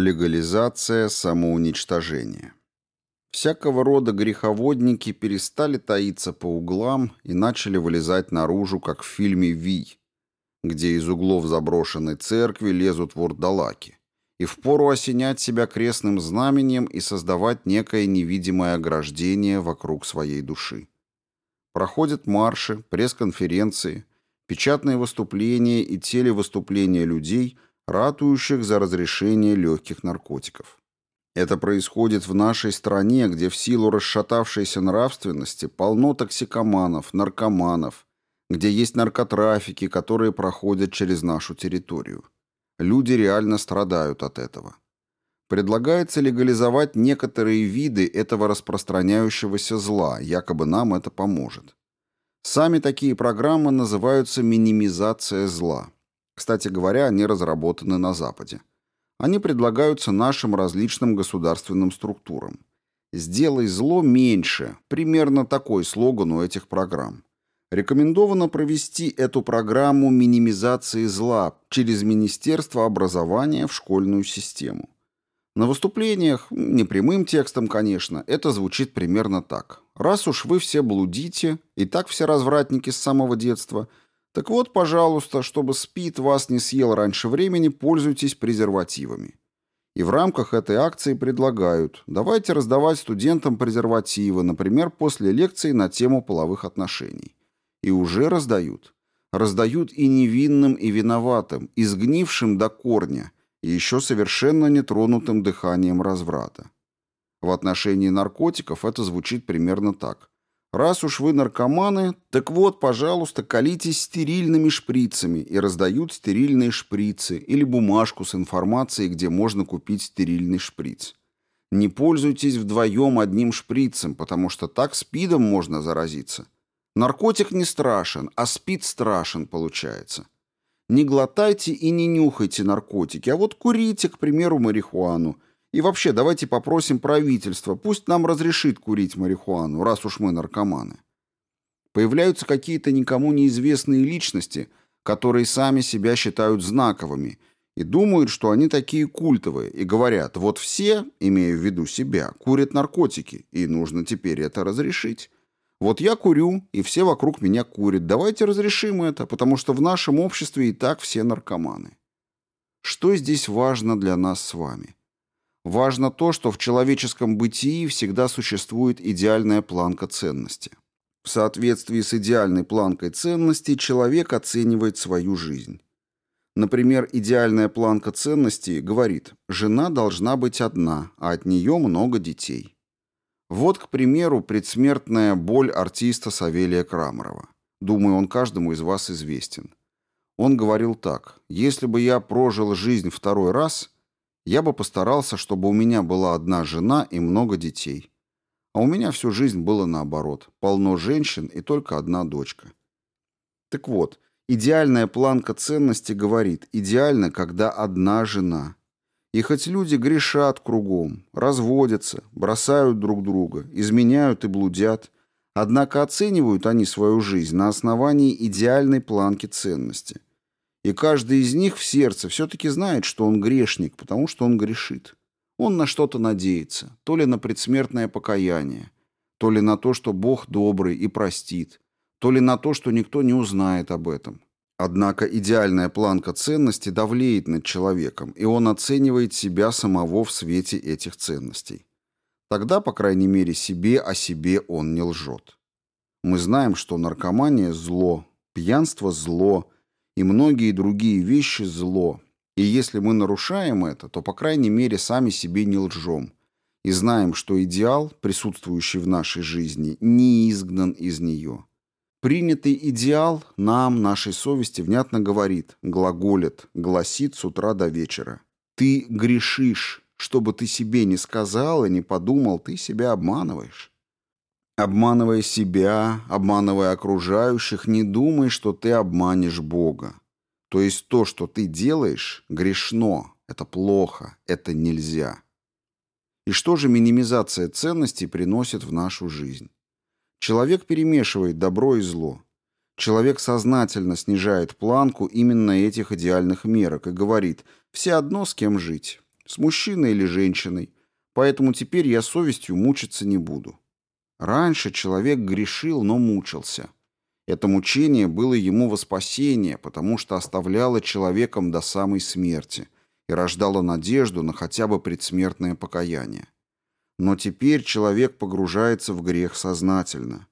Легализация самоуничтожения. Всякого рода греховодники перестали таиться по углам и начали вылезать наружу, как в фильме «Вий», где из углов заброшенной церкви лезут вурдалаки, и впору осенять себя крестным знаменем и создавать некое невидимое ограждение вокруг своей души. Проходят марши, пресс-конференции, печатные выступления и телевыступления людей – ратующих за разрешение легких наркотиков. Это происходит в нашей стране, где в силу расшатавшейся нравственности полно токсикоманов, наркоманов, где есть наркотрафики, которые проходят через нашу территорию. Люди реально страдают от этого. Предлагается легализовать некоторые виды этого распространяющегося зла, якобы нам это поможет. Сами такие программы называются минимизация зла. Кстати говоря, они разработаны на Западе. Они предлагаются нашим различным государственным структурам. «Сделай зло меньше» – примерно такой слоган у этих программ. Рекомендовано провести эту программу минимизации зла через Министерство образования в школьную систему. На выступлениях, не прямым текстом, конечно, это звучит примерно так. Раз уж вы все блудите, и так все развратники с самого детства – так вот, пожалуйста, чтобы СПИД вас не съел раньше времени, пользуйтесь презервативами. И в рамках этой акции предлагают, давайте раздавать студентам презервативы, например, после лекции на тему половых отношений. И уже раздают. Раздают и невинным, и виноватым, и сгнившим до корня, и еще совершенно нетронутым дыханием разврата. В отношении наркотиков это звучит примерно так. Раз уж вы наркоманы, так вот, пожалуйста, колитесь стерильными шприцами и раздают стерильные шприцы или бумажку с информацией, где можно купить стерильный шприц. Не пользуйтесь вдвоем одним шприцем, потому что так спидом можно заразиться. Наркотик не страшен, а спид страшен получается. Не глотайте и не нюхайте наркотики, а вот курите, к примеру, марихуану – и вообще, давайте попросим правительство, пусть нам разрешит курить марихуану, раз уж мы наркоманы. Появляются какие-то никому неизвестные личности, которые сами себя считают знаковыми и думают, что они такие культовые, и говорят, вот все, имея в виду себя, курят наркотики, и нужно теперь это разрешить. Вот я курю, и все вокруг меня курят. Давайте разрешим это, потому что в нашем обществе и так все наркоманы. Что здесь важно для нас с вами? Важно то, что в человеческом бытии всегда существует идеальная планка ценности. В соответствии с идеальной планкой ценностей человек оценивает свою жизнь. Например, идеальная планка ценностей говорит, жена должна быть одна, а от нее много детей. Вот, к примеру, предсмертная боль артиста Савелия Крамарова. Думаю, он каждому из вас известен. Он говорил так, если бы я прожил жизнь второй раз – я бы постарался, чтобы у меня была одна жена и много детей. А у меня всю жизнь было наоборот. Полно женщин и только одна дочка. Так вот, идеальная планка ценности говорит, идеально, когда одна жена. И хоть люди грешат кругом, разводятся, бросают друг друга, изменяют и блудят, однако оценивают они свою жизнь на основании идеальной планки ценности – и каждый из них в сердце все-таки знает, что он грешник, потому что он грешит. Он на что-то надеется, то ли на предсмертное покаяние, то ли на то, что Бог добрый и простит, то ли на то, что никто не узнает об этом. Однако идеальная планка ценности давлеет над человеком, и он оценивает себя самого в свете этих ценностей. Тогда, по крайней мере, себе о себе он не лжет. Мы знаем, что наркомания – зло, пьянство – зло – и многие другие вещи зло. И если мы нарушаем это, то, по крайней мере, сами себе не лжем. И знаем, что идеал, присутствующий в нашей жизни, не изгнан из нее. Принятый идеал нам, нашей совести, внятно говорит, глаголит, гласит с утра до вечера. Ты грешишь, что бы ты себе не сказал и не подумал, ты себя обманываешь. Обманывая себя, обманывая окружающих, не думай, что ты обманешь Бога. То есть то, что ты делаешь, грешно, это плохо, это нельзя. И что же минимизация ценностей приносит в нашу жизнь? Человек перемешивает добро и зло. Человек сознательно снижает планку именно этих идеальных мерок и говорит «все одно с кем жить». с мужчиной или женщиной, поэтому теперь я совестью мучиться не буду. Раньше человек грешил, но мучился. Это мучение было ему во спасение, потому что оставляло человеком до самой смерти и рождало надежду на хотя бы предсмертное покаяние. Но теперь человек погружается в грех сознательно.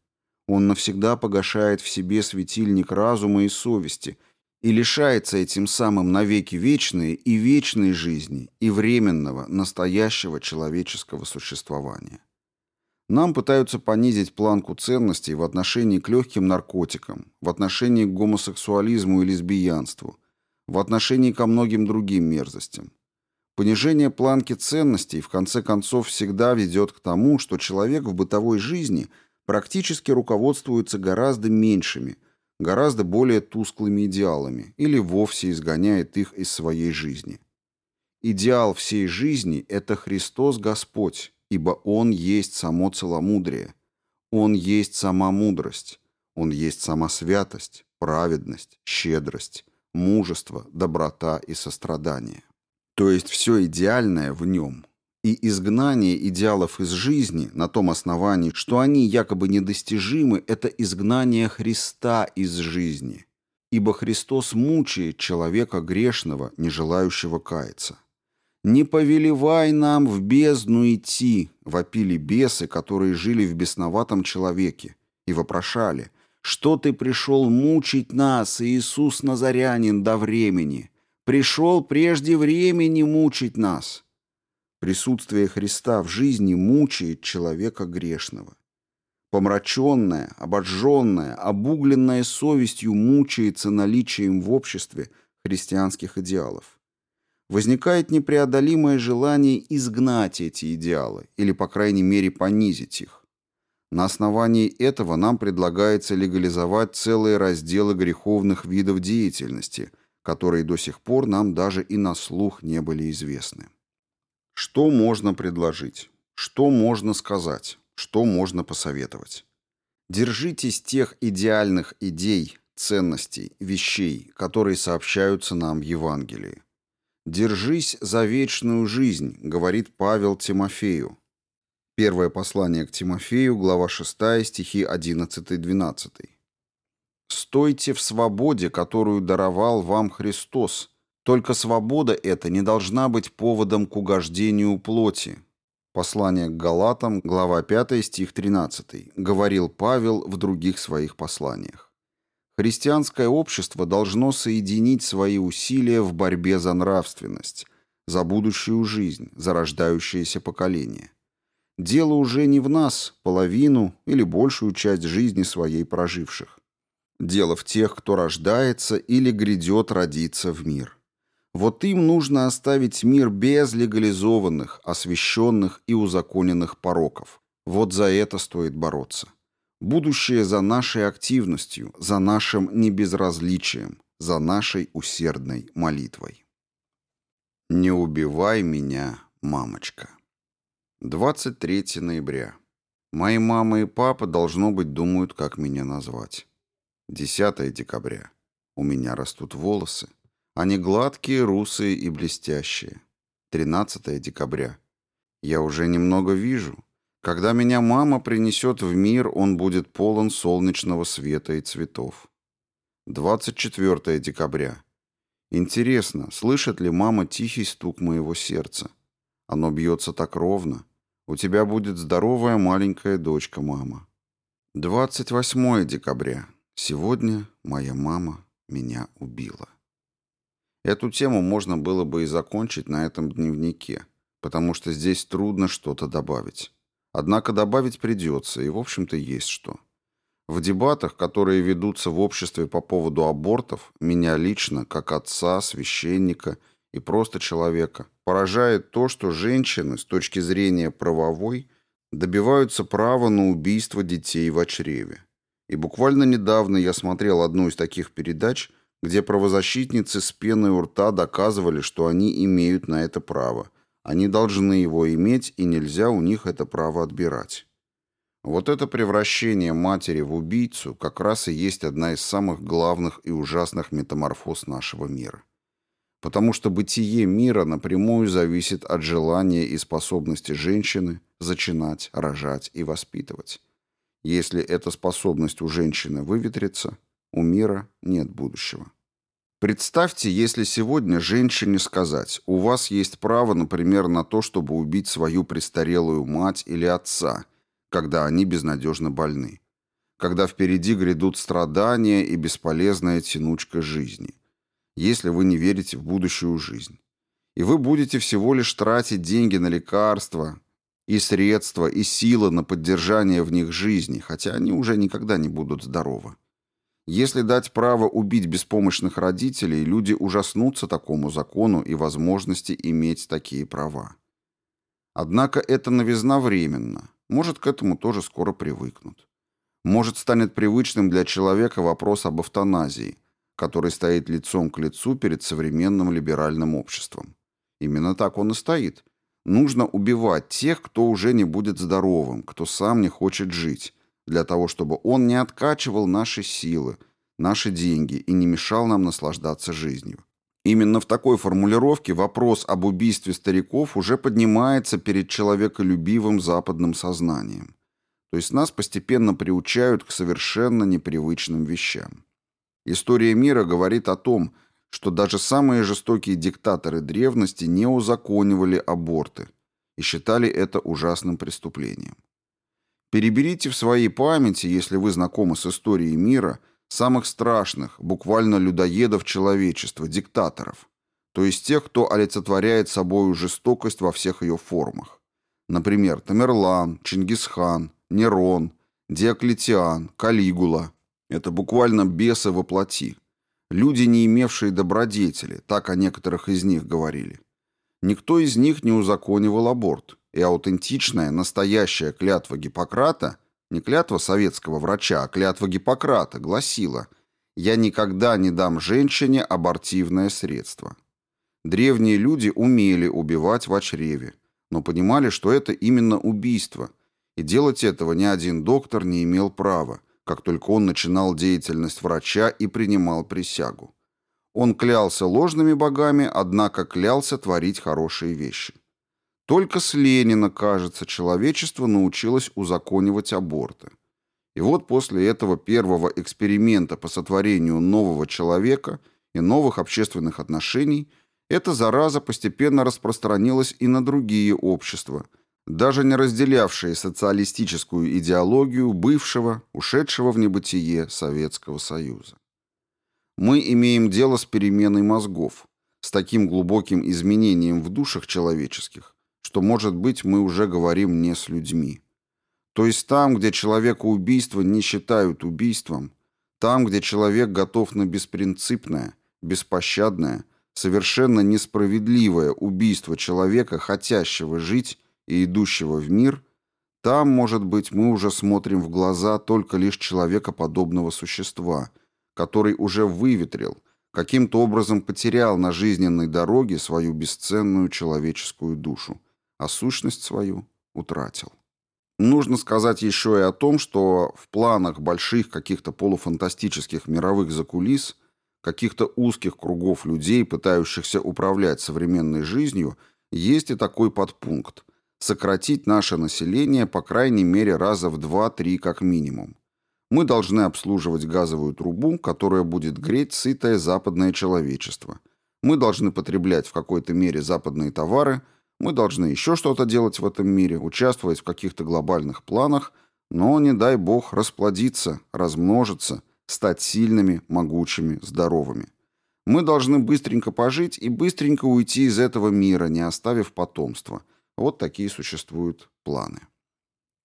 Он навсегда погашает в себе светильник разума и совести и лишается этим самым навеки вечной и вечной жизни и временного, настоящего человеческого существования. Нам пытаются понизить планку ценностей в отношении к легким наркотикам, в отношении к гомосексуализму и лесбиянству, в отношении ко многим другим мерзостям. Понижение планки ценностей в конце концов всегда ведет к тому, что человек в бытовой жизни практически руководствуется гораздо меньшими, гораздо более тусклыми идеалами или вовсе изгоняет их из своей жизни. Идеал всей жизни – это Христос Господь, ибо Он есть само целомудрие, Он есть сама мудрость, Он есть сама святость, праведность, щедрость, мужество, доброта и сострадание. То есть все идеальное в Нем. И изгнание идеалов из жизни на том основании, что они якобы недостижимы, это изгнание Христа из жизни. Ибо Христос мучает человека грешного, не желающего каяться. «Не повелевай нам в бездну идти», — вопили бесы, которые жили в бесноватом человеке, и вопрошали, «Что ты пришел мучить нас, Иисус Назарянин, до времени? Пришел прежде времени мучить нас». Присутствие Христа в жизни мучает человека грешного. Помраченная, обожженная, обугленная совестью мучается наличием в обществе христианских идеалов возникает непреодолимое желание изгнать эти идеалы или, по крайней мере, понизить их. На основании этого нам предлагается легализовать целые разделы греховных видов деятельности, которые до сих пор нам даже и на слух не были известны. Что можно предложить? Что можно сказать? Что можно посоветовать? Держитесь тех идеальных идей, ценностей, вещей, которые сообщаются нам в Евангелии. «Держись за вечную жизнь», — говорит Павел Тимофею. Первое послание к Тимофею, глава 6, стихи 11-12. «Стойте в свободе, которую даровал вам Христос. Только свобода эта не должна быть поводом к угождению плоти». Послание к Галатам, глава 5, стих 13. Говорил Павел в других своих посланиях. Христианское общество должно соединить свои усилия в борьбе за нравственность, за будущую жизнь, за рождающееся поколение. Дело уже не в нас, половину или большую часть жизни своей проживших. Дело в тех, кто рождается или грядет родиться в мир. Вот им нужно оставить мир без легализованных, освященных и узаконенных пороков. Вот за это стоит бороться. Будущее за нашей активностью, за нашим небезразличием, за нашей усердной молитвой. Не убивай меня, мамочка. 23 ноября. Мои мама и папа, должно быть, думают, как меня назвать. 10 декабря. У меня растут волосы. Они гладкие, русые и блестящие. 13 декабря. Я уже немного вижу, когда меня мама принесет в мир, он будет полон солнечного света и цветов. 24 декабря. Интересно, слышит ли мама тихий стук моего сердца? Оно бьется так ровно. У тебя будет здоровая маленькая дочка, мама. 28 декабря. Сегодня моя мама меня убила. Эту тему можно было бы и закончить на этом дневнике, потому что здесь трудно что-то добавить. Однако добавить придется, и в общем-то есть что. В дебатах, которые ведутся в обществе по поводу абортов, меня лично, как отца, священника и просто человека, поражает то, что женщины с точки зрения правовой добиваются права на убийство детей в чреве. И буквально недавно я смотрел одну из таких передач, где правозащитницы с пеной у рта доказывали, что они имеют на это право – они должны его иметь, и нельзя у них это право отбирать. Вот это превращение матери в убийцу как раз и есть одна из самых главных и ужасных метаморфоз нашего мира. потому что бытие мира напрямую зависит от желания и способности женщины зачинать, рожать и воспитывать. Если эта способность у женщины выветрится, у мира нет будущего. Представьте, если сегодня женщине сказать, у вас есть право, например, на то, чтобы убить свою престарелую мать или отца, когда они безнадежно больны, когда впереди грядут страдания и бесполезная тянучка жизни, если вы не верите в будущую жизнь. И вы будете всего лишь тратить деньги на лекарства, и средства, и силы на поддержание в них жизни, хотя они уже никогда не будут здоровы. Если дать право убить беспомощных родителей, люди ужаснутся такому закону и возможности иметь такие права. Однако эта новизна временна. Может, к этому тоже скоро привыкнут. Может, станет привычным для человека вопрос об эвтаназии, который стоит лицом к лицу перед современным либеральным обществом. Именно так он и стоит – Нужно убивать тех, кто уже не будет здоровым, кто сам не хочет жить, для того, чтобы он не откачивал наши силы, наши деньги и не мешал нам наслаждаться жизнью. Именно в такой формулировке вопрос об убийстве стариков уже поднимается перед человеколюбивым западным сознанием. То есть нас постепенно приучают к совершенно непривычным вещам. История мира говорит о том, что даже самые жестокие диктаторы древности не узаконивали аборты и считали это ужасным преступлением. Переберите в своей памяти, если вы знакомы с историей мира, самых страшных, буквально людоедов человечества, диктаторов, то есть тех, кто олицетворяет собою жестокость во всех ее формах. Например, Тамерлан, Чингисхан, Нерон, Диоклетиан, Калигула. Это буквально бесы во плоти. Люди, не имевшие добродетели, так о некоторых из них говорили. Никто из них не узаконивал аборт, и аутентичная, настоящая клятва Гиппократа, не клятва советского врача, а клятва Гиппократа, гласила «Я никогда не дам женщине абортивное средство». Древние люди умели убивать в чреве, но понимали, что это именно убийство, и делать этого ни один доктор не имел права, как только он начинал деятельность врача и принимал присягу. Он клялся ложными богами, однако клялся творить хорошие вещи. Только с Ленина, кажется, человечество научилось узаконивать аборты. И вот после этого первого эксперимента по сотворению нового человека и новых общественных отношений эта зараза постепенно распространилась и на другие общества – даже не разделявшие социалистическую идеологию бывшего, ушедшего в небытие Советского Союза. Мы имеем дело с переменой мозгов, с таким глубоким изменением в душах человеческих, что, может быть, мы уже говорим не с людьми. То есть там, где человека убийство не считают убийством, там, где человек готов на беспринципное, беспощадное, совершенно несправедливое убийство человека, хотящего жить и идущего в мир, там, может быть, мы уже смотрим в глаза только лишь человекоподобного существа, который уже выветрил, каким-то образом потерял на жизненной дороге свою бесценную человеческую душу, а сущность свою утратил. Нужно сказать еще и о том, что в планах больших каких-то полуфантастических мировых закулис, каких-то узких кругов людей, пытающихся управлять современной жизнью, есть и такой подпункт сократить наше население по крайней мере раза в 2-3 как минимум. Мы должны обслуживать газовую трубу, которая будет греть сытое западное человечество. Мы должны потреблять в какой-то мере западные товары, мы должны еще что-то делать в этом мире, участвовать в каких-то глобальных планах, но, не дай бог, расплодиться, размножиться, стать сильными, могучими, здоровыми. Мы должны быстренько пожить и быстренько уйти из этого мира, не оставив потомства – вот такие существуют планы.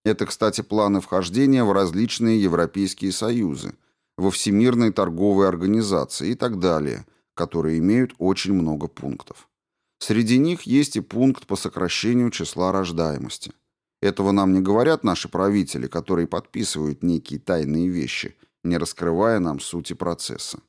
Это, кстати, планы вхождения в различные европейские союзы, во Всемирной торговой организации и так далее, которые имеют очень много пунктов. Среди них есть и пункт по сокращению числа рождаемости. Этого нам не говорят наши правители, которые подписывают некие тайные вещи, не раскрывая нам сути процесса.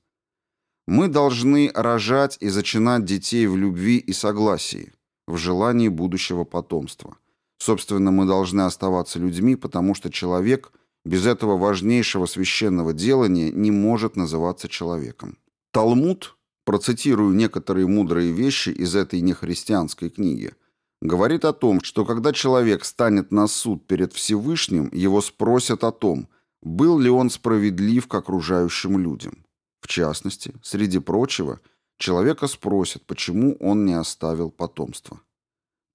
Мы должны рожать и зачинать детей в любви и согласии, в желании будущего потомства. Собственно, мы должны оставаться людьми, потому что человек без этого важнейшего священного делания не может называться человеком. Талмуд, процитирую некоторые мудрые вещи из этой нехристианской книги, говорит о том, что когда человек станет на суд перед Всевышним, его спросят о том, был ли он справедлив к окружающим людям. В частности, среди прочего, человека спросят, почему он не оставил потомства.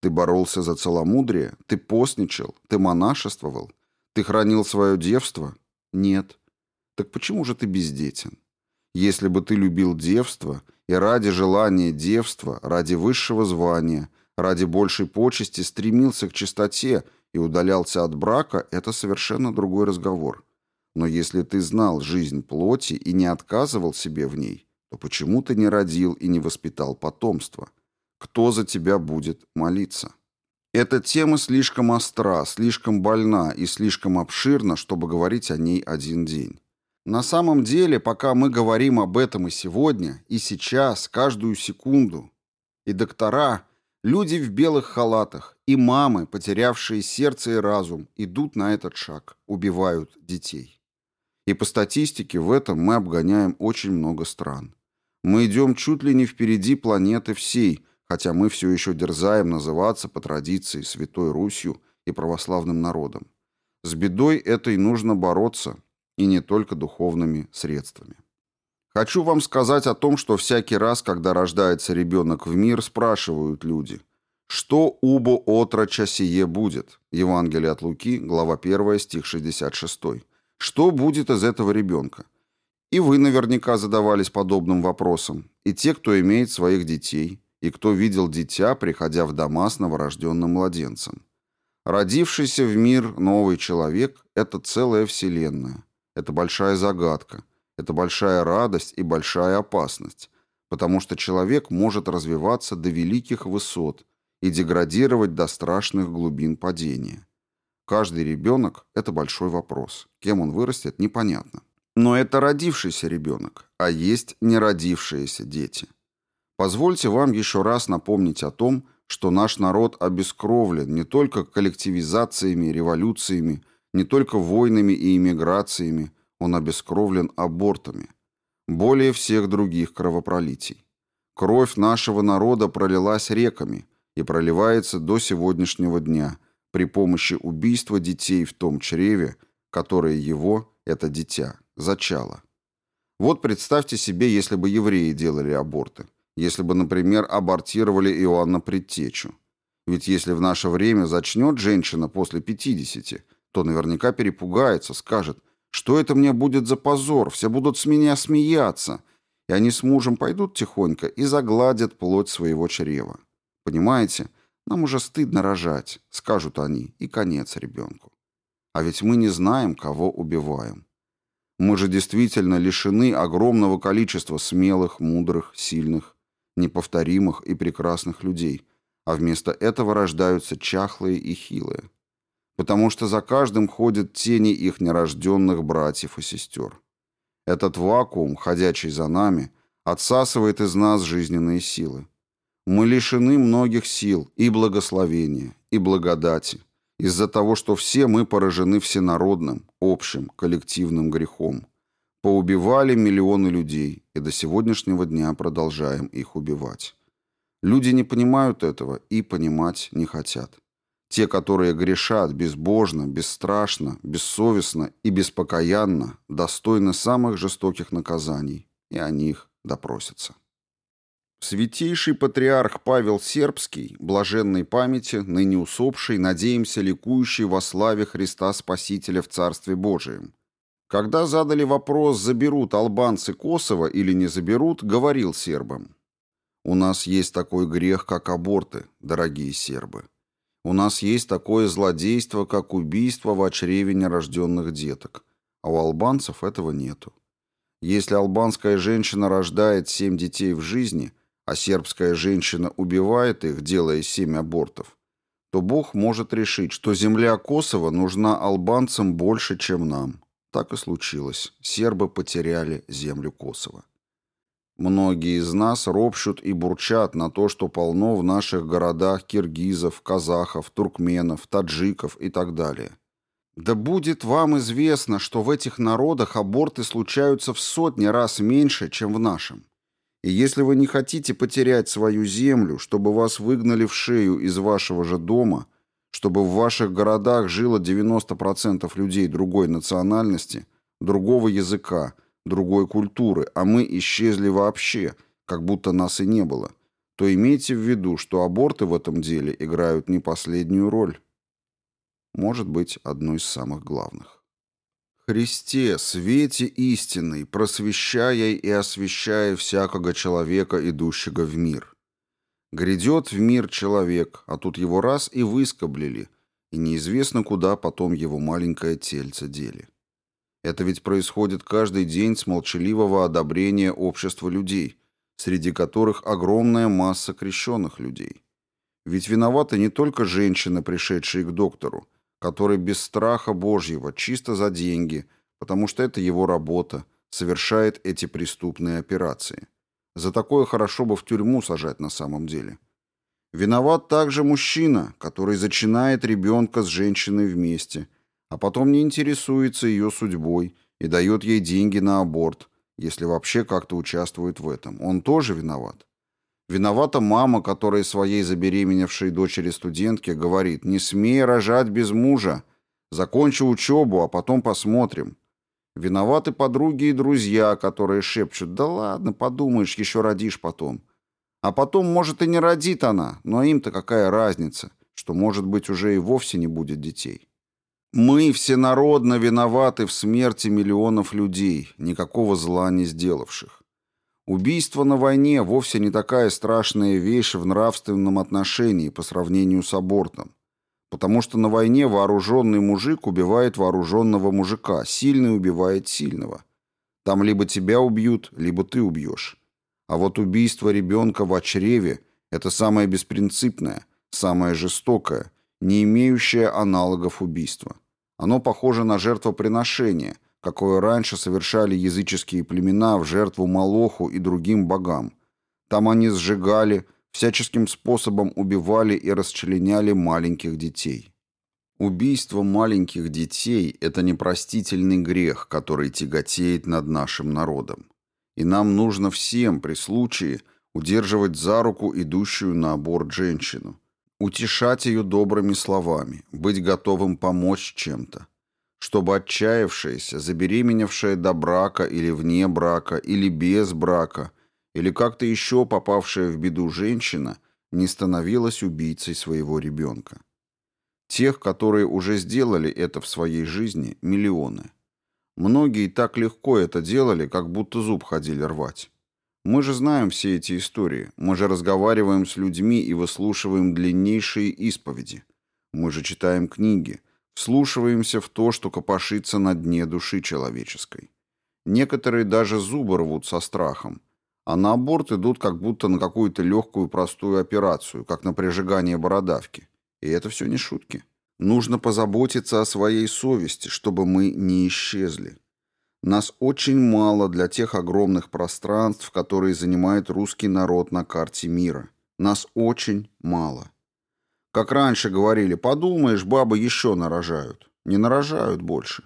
Ты боролся за целомудрие? Ты постничал? Ты монашествовал? Ты хранил свое девство? Нет. Так почему же ты бездетен? Если бы ты любил девство и ради желания девства, ради высшего звания, ради большей почести стремился к чистоте и удалялся от брака, это совершенно другой разговор. Но если ты знал жизнь плоти и не отказывал себе в ней, то почему ты не родил и не воспитал потомство? Кто за тебя будет молиться? Эта тема слишком остра, слишком больна и слишком обширна, чтобы говорить о ней один день. На самом деле, пока мы говорим об этом и сегодня, и сейчас, каждую секунду, и доктора, люди в белых халатах, и мамы, потерявшие сердце и разум, идут на этот шаг, убивают детей. И по статистике в этом мы обгоняем очень много стран. Мы идем чуть ли не впереди планеты всей, хотя мы все еще дерзаем называться по традиции Святой Русью и православным народом. С бедой этой нужно бороться, и не только духовными средствами. Хочу вам сказать о том, что всякий раз, когда рождается ребенок в мир, спрашивают люди, что убо отроча сие будет? Евангелие от Луки, глава 1, стих 66. Что будет из этого ребенка? И вы наверняка задавались подобным вопросом, и те, кто имеет своих детей, и кто видел дитя, приходя в дома с новорожденным младенцем. Родившийся в мир новый человек – это целая вселенная. Это большая загадка, это большая радость и большая опасность, потому что человек может развиваться до великих высот и деградировать до страшных глубин падения. Каждый ребенок – это большой вопрос. Кем он вырастет, непонятно. Но это родившийся ребенок, а есть неродившиеся дети. Позвольте вам еще раз напомнить о том, что наш народ обескровлен не только коллективизациями, революциями, не только войнами и иммиграциями, он обескровлен абортами. Более всех других кровопролитий. Кровь нашего народа пролилась реками и проливается до сегодняшнего дня при помощи убийства детей в том чреве, которое его, это дитя, зачало. Вот представьте себе, если бы евреи делали аборты, если бы, например, абортировали Иоанна Предтечу. Ведь если в наше время зачнет женщина после 50, то наверняка перепугается, скажет, что это мне будет за позор, все будут с меня смеяться. И они с мужем пойдут тихонько и загладят плоть своего чрева. Понимаете, нам уже стыдно рожать, скажут они, и конец ребенку. А ведь мы не знаем, кого убиваем. Мы же действительно лишены огромного количества смелых, мудрых, сильных, неповторимых и прекрасных людей, а вместо этого рождаются чахлые и хилые потому что за каждым ходят тени их нерожденных братьев и сестер. Этот вакуум, ходячий за нами, отсасывает из нас жизненные силы. Мы лишены многих сил и благословения, и благодати, из-за того, что все мы поражены всенародным, общим, коллективным грехом. Поубивали миллионы людей, и до сегодняшнего дня продолжаем их убивать. Люди не понимают этого и понимать не хотят. Те, которые грешат безбожно, бесстрашно, бессовестно и беспокаянно, достойны самых жестоких наказаний, и о них допросятся. Святейший патриарх Павел Сербский, блаженной памяти, ныне усопший, надеемся, ликующий во славе Христа Спасителя в Царстве Божием. Когда задали вопрос, заберут албанцы Косово или не заберут, говорил сербам. «У нас есть такой грех, как аборты, дорогие сербы. У нас есть такое злодейство, как убийство в очреве нерожденных деток, а у албанцев этого нету. Если албанская женщина рождает семь детей в жизни, а сербская женщина убивает их, делая семь абортов, то Бог может решить, что земля Косово нужна албанцам больше, чем нам. Так и случилось. Сербы потеряли землю Косово. Многие из нас ропщут и бурчат на то, что полно в наших городах киргизов, казахов, туркменов, таджиков и так далее. Да будет вам известно, что в этих народах аборты случаются в сотни раз меньше, чем в нашем. И если вы не хотите потерять свою землю, чтобы вас выгнали в шею из вашего же дома, чтобы в ваших городах жило 90% людей другой национальности, другого языка, другой культуры, а мы исчезли вообще, как будто нас и не было, то имейте в виду, что аборты в этом деле играют не последнюю роль. Может быть, одну из самых главных. Христе, свете истинный, просвещая и освещая всякого человека, идущего в мир. Грядет в мир человек, а тут его раз и выскоблили, и неизвестно, куда потом его маленькое тельце дели. Это ведь происходит каждый день с молчаливого одобрения общества людей, среди которых огромная масса крещенных людей. Ведь виноваты не только женщины, пришедшие к доктору, который без страха Божьего, чисто за деньги, потому что это его работа, совершает эти преступные операции. За такое хорошо бы в тюрьму сажать на самом деле. Виноват также мужчина, который зачинает ребенка с женщиной вместе, а потом не интересуется ее судьбой и дает ей деньги на аборт, если вообще как-то участвует в этом. Он тоже виноват. Виновата мама, которая своей забеременевшей дочери-студентке говорит «Не смей рожать без мужа. Закончи учебу, а потом посмотрим». Виноваты подруги и друзья, которые шепчут «Да ладно, подумаешь, еще родишь потом». А потом, может, и не родит она, но им-то какая разница, что, может быть, уже и вовсе не будет детей. Мы всенародно виноваты в смерти миллионов людей, никакого зла не сделавших. Убийство на войне вовсе не такая страшная вещь в нравственном отношении по сравнению с абортом. Потому что на войне вооруженный мужик убивает вооруженного мужика, сильный убивает сильного. Там либо тебя убьют, либо ты убьешь. А вот убийство ребенка в чреве – это самое беспринципное, самое жестокое, не имеющее аналогов убийства. Оно похоже на жертвоприношение – какое раньше совершали языческие племена в жертву Молоху и другим богам. Там они сжигали, всяческим способом убивали и расчленяли маленьких детей. Убийство маленьких детей – это непростительный грех, который тяготеет над нашим народом. И нам нужно всем при случае удерживать за руку идущую на аборт женщину, утешать ее добрыми словами, быть готовым помочь чем-то чтобы отчаявшаяся, забеременевшая до брака или вне брака, или без брака, или как-то еще попавшая в беду женщина не становилась убийцей своего ребенка. Тех, которые уже сделали это в своей жизни, миллионы. Многие так легко это делали, как будто зуб ходили рвать. Мы же знаем все эти истории, мы же разговариваем с людьми и выслушиваем длиннейшие исповеди. Мы же читаем книги – Вслушиваемся в то, что копошится на дне души человеческой. Некоторые даже зубы рвут со страхом, а на аборт идут как будто на какую-то легкую простую операцию, как на прижигание бородавки. И это все не шутки. Нужно позаботиться о своей совести, чтобы мы не исчезли. Нас очень мало для тех огромных пространств, которые занимает русский народ на карте мира. Нас очень мало. Как раньше говорили, подумаешь, бабы еще нарожают. Не нарожают больше.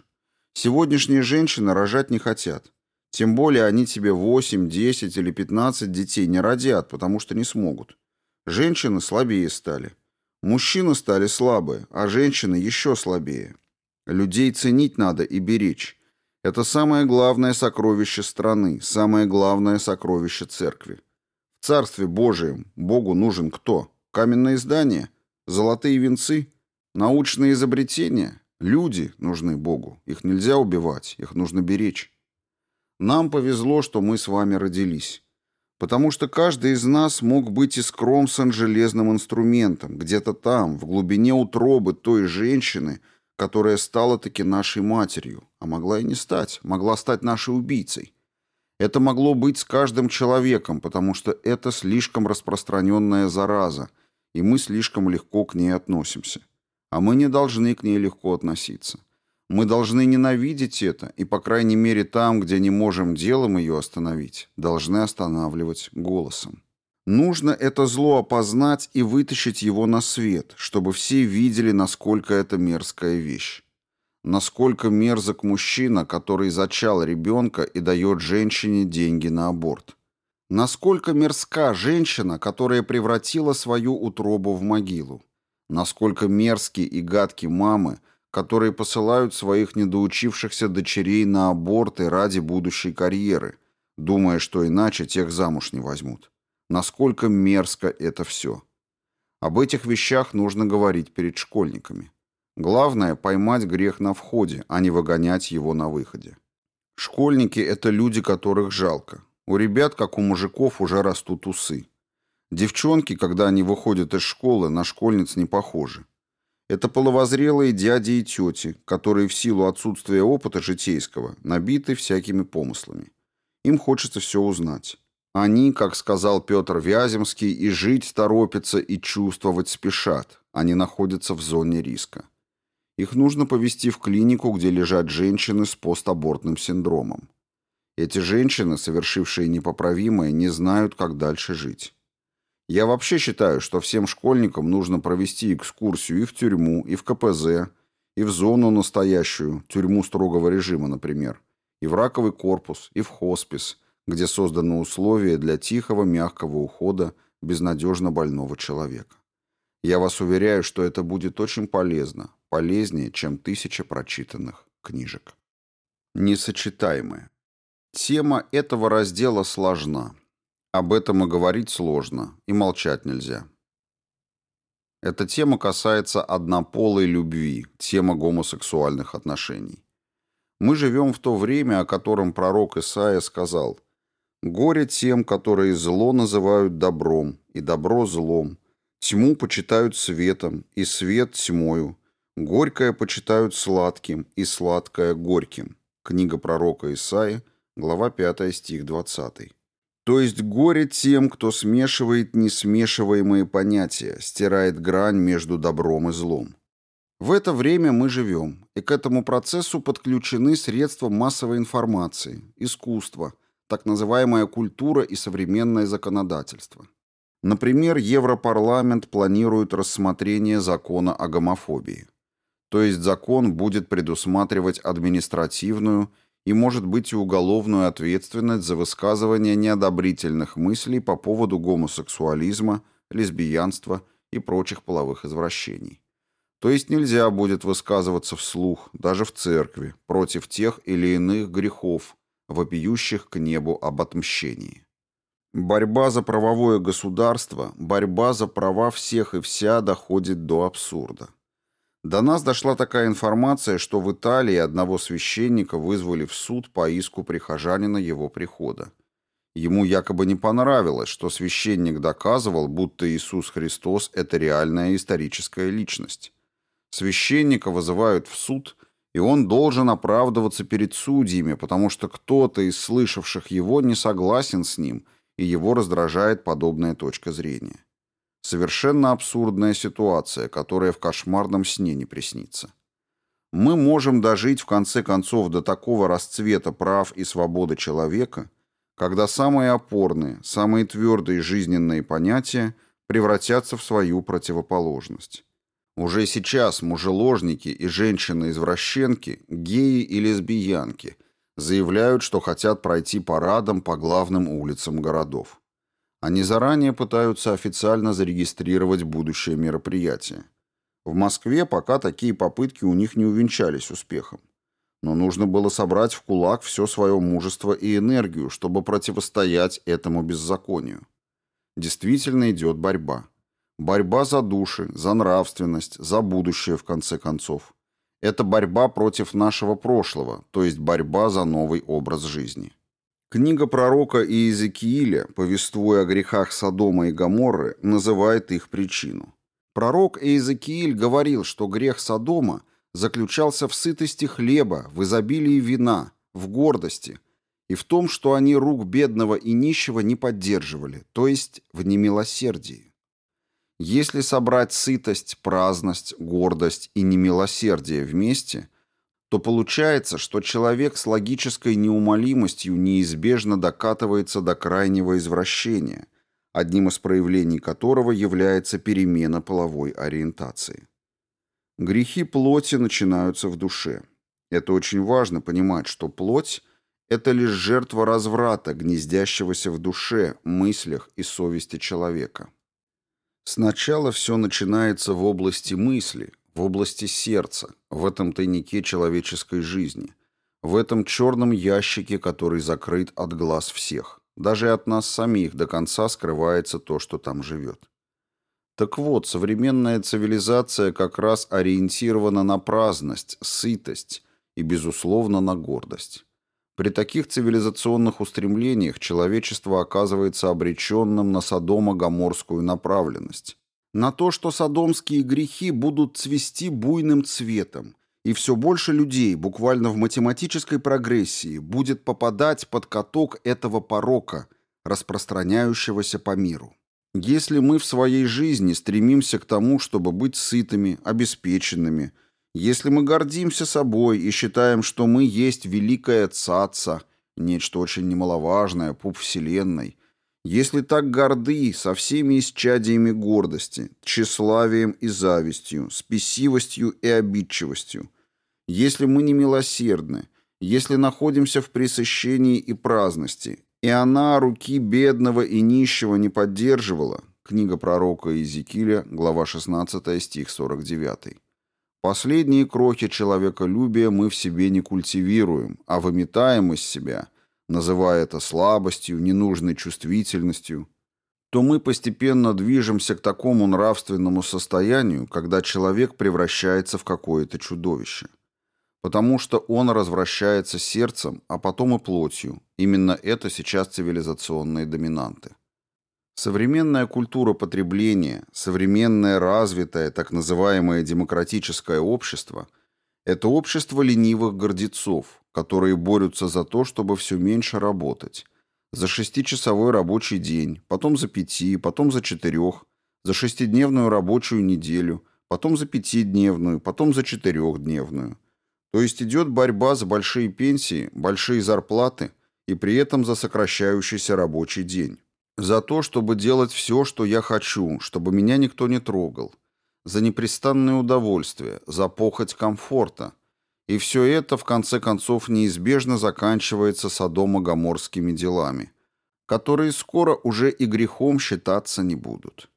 Сегодняшние женщины рожать не хотят. Тем более они тебе 8, 10 или 15 детей не родят, потому что не смогут. Женщины слабее стали. Мужчины стали слабые, а женщины еще слабее. Людей ценить надо и беречь. Это самое главное сокровище страны, самое главное сокровище церкви. В Царстве Божием Богу нужен кто? Каменное здание? Золотые венцы, научные изобретения, люди нужны Богу. Их нельзя убивать, их нужно беречь. Нам повезло, что мы с вами родились. Потому что каждый из нас мог быть искромсан железным инструментом, где-то там, в глубине утробы той женщины, которая стала таки нашей матерью, а могла и не стать, могла стать нашей убийцей. Это могло быть с каждым человеком, потому что это слишком распространенная зараза – и мы слишком легко к ней относимся. А мы не должны к ней легко относиться. Мы должны ненавидеть это, и, по крайней мере, там, где не можем делом ее остановить, должны останавливать голосом. Нужно это зло опознать и вытащить его на свет, чтобы все видели, насколько это мерзкая вещь. Насколько мерзок мужчина, который зачал ребенка и дает женщине деньги на аборт. Насколько мерзка женщина, которая превратила свою утробу в могилу? Насколько мерзки и гадки мамы, которые посылают своих недоучившихся дочерей на аборты ради будущей карьеры, думая, что иначе тех замуж не возьмут? Насколько мерзко это все? Об этих вещах нужно говорить перед школьниками. Главное – поймать грех на входе, а не выгонять его на выходе. Школьники – это люди, которых жалко. У ребят, как у мужиков, уже растут усы. Девчонки, когда они выходят из школы, на школьниц не похожи. Это половозрелые дяди и тети, которые в силу отсутствия опыта житейского набиты всякими помыслами. Им хочется все узнать. Они, как сказал Петр Вяземский, и жить торопятся, и чувствовать спешат. Они находятся в зоне риска. Их нужно повести в клинику, где лежат женщины с постабортным синдромом. Эти женщины, совершившие непоправимое, не знают, как дальше жить. Я вообще считаю, что всем школьникам нужно провести экскурсию и в тюрьму, и в КПЗ, и в зону настоящую, тюрьму строгого режима, например, и в раковый корпус, и в хоспис, где созданы условия для тихого, мягкого ухода безнадежно больного человека. Я вас уверяю, что это будет очень полезно, полезнее, чем тысяча прочитанных книжек. Несочетаемые. Тема этого раздела сложна. Об этом и говорить сложно, и молчать нельзя. Эта тема касается однополой любви, тема гомосексуальных отношений. Мы живем в то время, о котором пророк Исаия сказал «Горе тем, которые зло называют добром, и добро злом, тьму почитают светом, и свет тьмою, горькое почитают сладким, и сладкое горьким». Книга пророка Исаия, Глава 5, стих 20. То есть горе тем, кто смешивает несмешиваемые понятия, стирает грань между добром и злом. В это время мы живем, и к этому процессу подключены средства массовой информации, искусство, так называемая культура и современное законодательство. Например, Европарламент планирует рассмотрение закона о гомофобии. То есть закон будет предусматривать административную и может быть и уголовную ответственность за высказывание неодобрительных мыслей по поводу гомосексуализма, лесбиянства и прочих половых извращений. То есть нельзя будет высказываться вслух, даже в церкви, против тех или иных грехов, вопиющих к небу об отмщении. Борьба за правовое государство, борьба за права всех и вся доходит до абсурда. До нас дошла такая информация, что в Италии одного священника вызвали в суд по иску прихожанина его прихода. Ему якобы не понравилось, что священник доказывал, будто Иисус Христос – это реальная историческая личность. Священника вызывают в суд, и он должен оправдываться перед судьями, потому что кто-то из слышавших его не согласен с ним, и его раздражает подобная точка зрения. Совершенно абсурдная ситуация, которая в кошмарном сне не приснится. Мы можем дожить в конце концов до такого расцвета прав и свободы человека, когда самые опорные, самые твердые жизненные понятия превратятся в свою противоположность. Уже сейчас мужеложники и женщины-извращенки, геи и лесбиянки заявляют, что хотят пройти парадом по главным улицам городов. Они заранее пытаются официально зарегистрировать будущее мероприятие. В Москве пока такие попытки у них не увенчались успехом. Но нужно было собрать в кулак все свое мужество и энергию, чтобы противостоять этому беззаконию. Действительно идет борьба. Борьба за души, за нравственность, за будущее, в конце концов. Это борьба против нашего прошлого, то есть борьба за новый образ жизни. Книга пророка Иезекииля, повествуя о грехах Содома и Гоморры, называет их причину. Пророк Иезекииль говорил, что грех Содома заключался в сытости хлеба, в изобилии вина, в гордости и в том, что они рук бедного и нищего не поддерживали, то есть в немилосердии. Если собрать сытость, праздность, гордость и немилосердие вместе, то получается, что человек с логической неумолимостью неизбежно докатывается до крайнего извращения, одним из проявлений которого является перемена половой ориентации. Грехи плоти начинаются в душе. Это очень важно понимать, что плоть – это лишь жертва разврата, гнездящегося в душе, мыслях и совести человека. Сначала все начинается в области мысли, в области сердца, в этом тайнике человеческой жизни, в этом черном ящике, который закрыт от глаз всех. Даже от нас самих до конца скрывается то, что там живет. Так вот, современная цивилизация как раз ориентирована на праздность, сытость и, безусловно, на гордость. При таких цивилизационных устремлениях человечество оказывается обреченным на содомо-гоморскую направленность. На то, что содомские грехи будут цвести буйным цветом, и все больше людей, буквально в математической прогрессии, будет попадать под каток этого порока, распространяющегося по миру. Если мы в своей жизни стремимся к тому, чтобы быть сытыми, обеспеченными – если мы гордимся собой и считаем, что мы есть великая цаца, нечто очень немаловажное, пуп вселенной, если так горды со всеми исчадиями гордости, тщеславием и завистью, спесивостью и обидчивостью, если мы не милосердны, если находимся в пресыщении и праздности, и она руки бедного и нищего не поддерживала, книга пророка Иезекииля, глава 16, стих 49, Последние крохи человеколюбия мы в себе не культивируем, а выметаем из себя, называя это слабостью, ненужной чувствительностью, то мы постепенно движемся к такому нравственному состоянию, когда человек превращается в какое-то чудовище. Потому что он развращается сердцем, а потом и плотью. Именно это сейчас цивилизационные доминанты. Современная культура потребления, современное развитое так называемое демократическое общество – это общество ленивых гордецов, которые борются за то, чтобы все меньше работать. За шестичасовой рабочий день, потом за пяти, потом за четырех, за шестидневную рабочую неделю, потом за пятидневную, потом за четырехдневную. То есть идет борьба за большие пенсии, большие зарплаты и при этом за сокращающийся рабочий день. За то, чтобы делать все, что я хочу, чтобы меня никто не трогал. За непрестанное удовольствие, за похоть комфорта. И все это, в конце концов, неизбежно заканчивается содомо-гоморскими делами, которые скоро уже и грехом считаться не будут.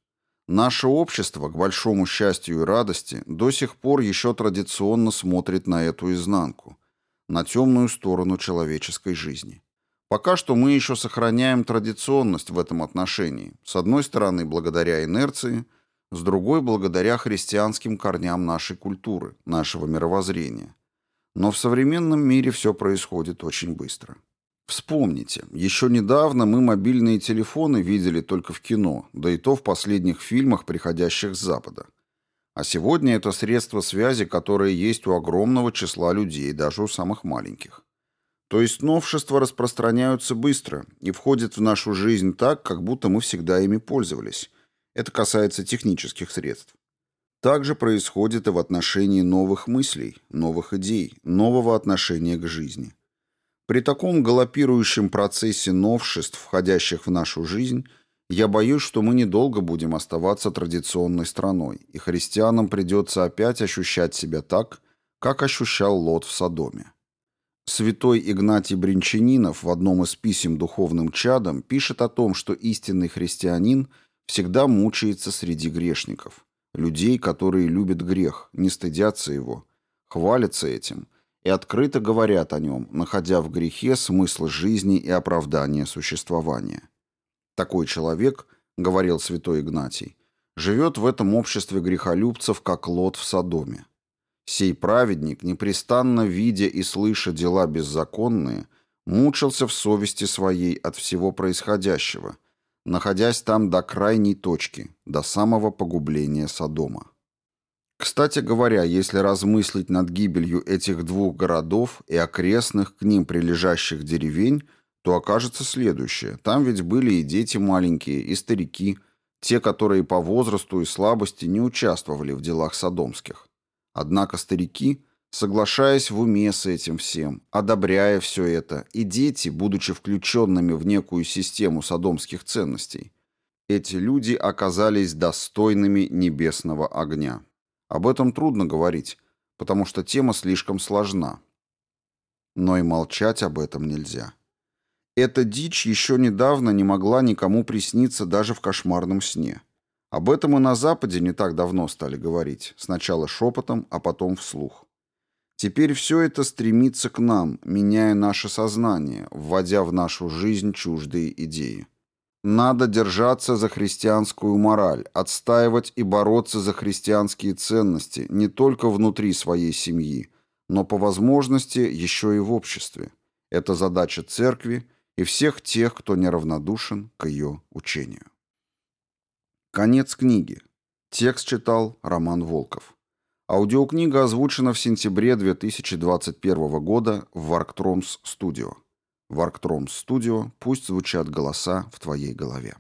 Наше общество, к большому счастью и радости, до сих пор еще традиционно смотрит на эту изнанку, на темную сторону человеческой жизни. Пока что мы еще сохраняем традиционность в этом отношении. С одной стороны, благодаря инерции, с другой, благодаря христианским корням нашей культуры, нашего мировоззрения. Но в современном мире все происходит очень быстро. Вспомните, еще недавно мы мобильные телефоны видели только в кино, да и то в последних фильмах, приходящих с Запада. А сегодня это средство связи, которое есть у огромного числа людей, даже у самых маленьких. То есть новшества распространяются быстро и входят в нашу жизнь так, как будто мы всегда ими пользовались. Это касается технических средств. Также происходит и в отношении новых мыслей, новых идей, нового отношения к жизни. При таком галопирующем процессе новшеств, входящих в нашу жизнь, я боюсь, что мы недолго будем оставаться традиционной страной, и христианам придется опять ощущать себя так, как ощущал Лот в Содоме. Святой Игнатий Бринчанинов в одном из писем духовным чадам пишет о том, что истинный христианин всегда мучается среди грешников, людей, которые любят грех, не стыдятся его, хвалятся этим и открыто говорят о нем, находя в грехе смысл жизни и оправдание существования. Такой человек, говорил святой Игнатий, живет в этом обществе грехолюбцев, как лот в Содоме. Сей праведник, непрестанно видя и слыша дела беззаконные, мучился в совести своей от всего происходящего, находясь там до крайней точки, до самого погубления Содома. Кстати говоря, если размыслить над гибелью этих двух городов и окрестных к ним прилежащих деревень, то окажется следующее. Там ведь были и дети маленькие, и старики, те, которые по возрасту и слабости не участвовали в делах содомских. Однако старики, соглашаясь в уме с этим всем, одобряя все это, и дети, будучи включенными в некую систему садомских ценностей, эти люди оказались достойными небесного огня. Об этом трудно говорить, потому что тема слишком сложна. Но и молчать об этом нельзя. Эта дичь еще недавно не могла никому присниться даже в кошмарном сне. Об этом и на Западе не так давно стали говорить, сначала шепотом, а потом вслух. Теперь все это стремится к нам, меняя наше сознание, вводя в нашу жизнь чуждые идеи. Надо держаться за христианскую мораль, отстаивать и бороться за христианские ценности не только внутри своей семьи, но по возможности еще и в обществе. Это задача церкви и всех тех, кто неравнодушен к ее учению. Конец книги. Текст читал Роман Волков. Аудиокнига озвучена в сентябре 2021 года в Варктромс Студио. Варктромс Студио. Пусть звучат голоса в твоей голове.